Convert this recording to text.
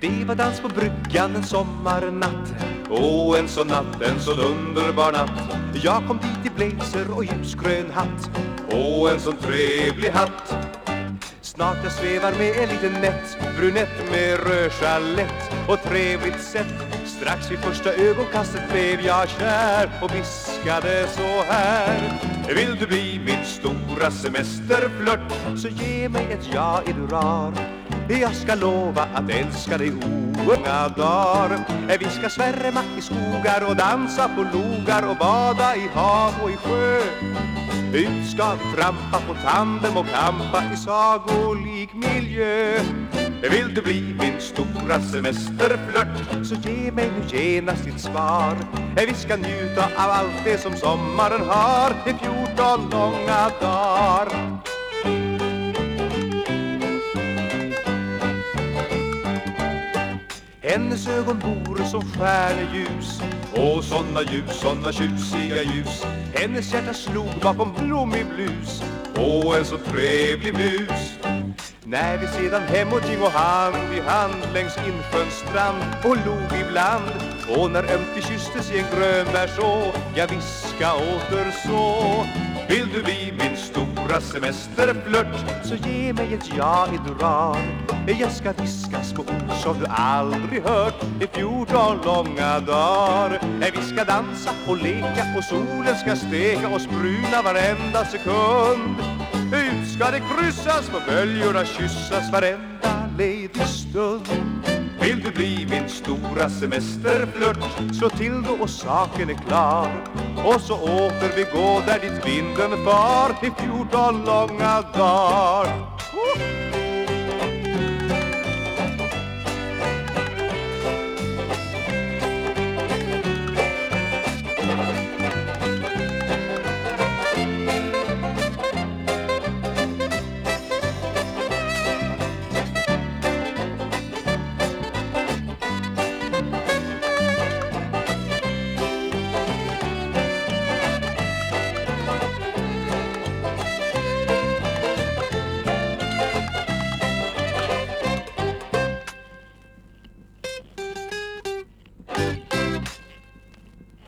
Det var dans på bryggan en sommarnatt. Åh, en sån natt, en sån underbar natt. Jag kom dit i blazer och ljusgrön hatt. Åh, en sån trevlig hatt. Snart jag svävar med en liten nätt Brunett med rödchalett och trevligt sätt Strax vid första ögonkastet blev jag kär och viskade så här. Vill du bli min stora semesterflört så ge mig ett ja är du rar. Jag ska lova att älska dig ounga dagar Vi ska svärma i skogar och dansa på logar och bada i hav och i sjö. Ut ska vi trampa på tandem och kampa i sagolik miljö. Vill du bli min stora semesterflört så ge mig nu genast ditt svar. Vi ska njuta av allt det som sommaren har i fjorton långa dagar. Hennes ögon bor som stjärneljus Och såna ljus, såna tjusiga ljus. Hennes hjärta slog bakom blommig blus. Och en så trevlig mus. När vi sedan hemåt ging och hand i hand Längs insjöns strand och log ibland och när ömt vi kysstes i en grönbärså Jag viska åter så. Vill du bli min stora semesterflört Så ge mig ett ja i drag! Jag ska viska små ord som du aldrig hört I fjorton långa dagar. Vi ska dansa och leka och solen ska steka oss bruna varenda sekund. Ut ska det kryssas på böljorna kyssas varenda ledig stund vill du bli min stora semesterflört Slå till då och saken är klar. Och så åter vi gå där dit vinden far I fjorton långa dagar. Bye.